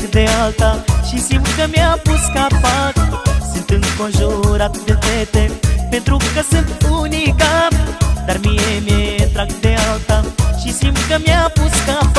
de alta Și simt că mi-a pus capac Sunt înconjurat de fete Pentru că sunt unica Dar mie mi-e drag de alta Și simt că mi-a pus capac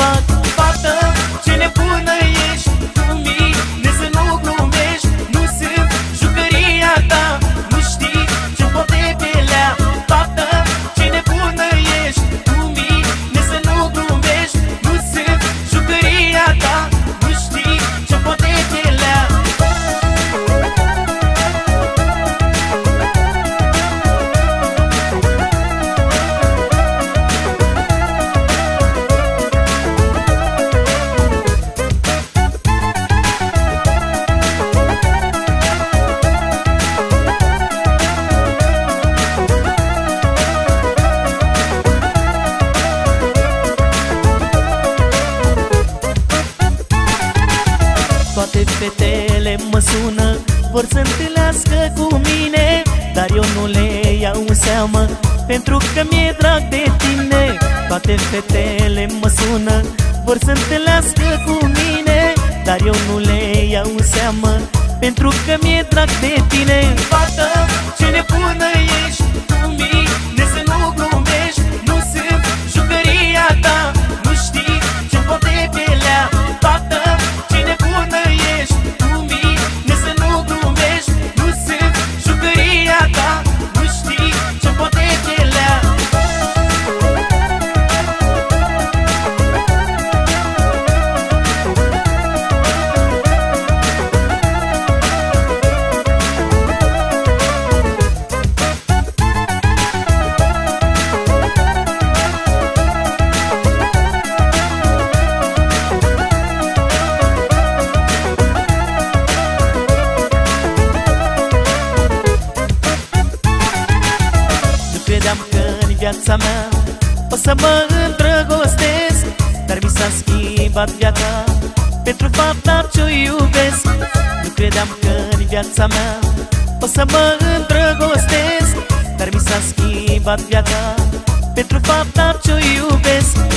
Toate fetele mă sună Vor să întâlnească cu mine Dar eu nu le iau în seamă Pentru că mi-e drag de tine. Toate fetele mă sună Vor să întâlnească cu mine Dar eu nu le iau în seamă Pentru că mi-e drag de tine. Fată, ce nebună viața mea. O să mă îndrăgostesc Dar mi s-a schimbat viața. Pentru fapta ce-o iubesc Nu credeam că în viața mea. O să mă îndrăgostesc Dar mi s-a schimbat viața. Pentru fapta ce-o iubesc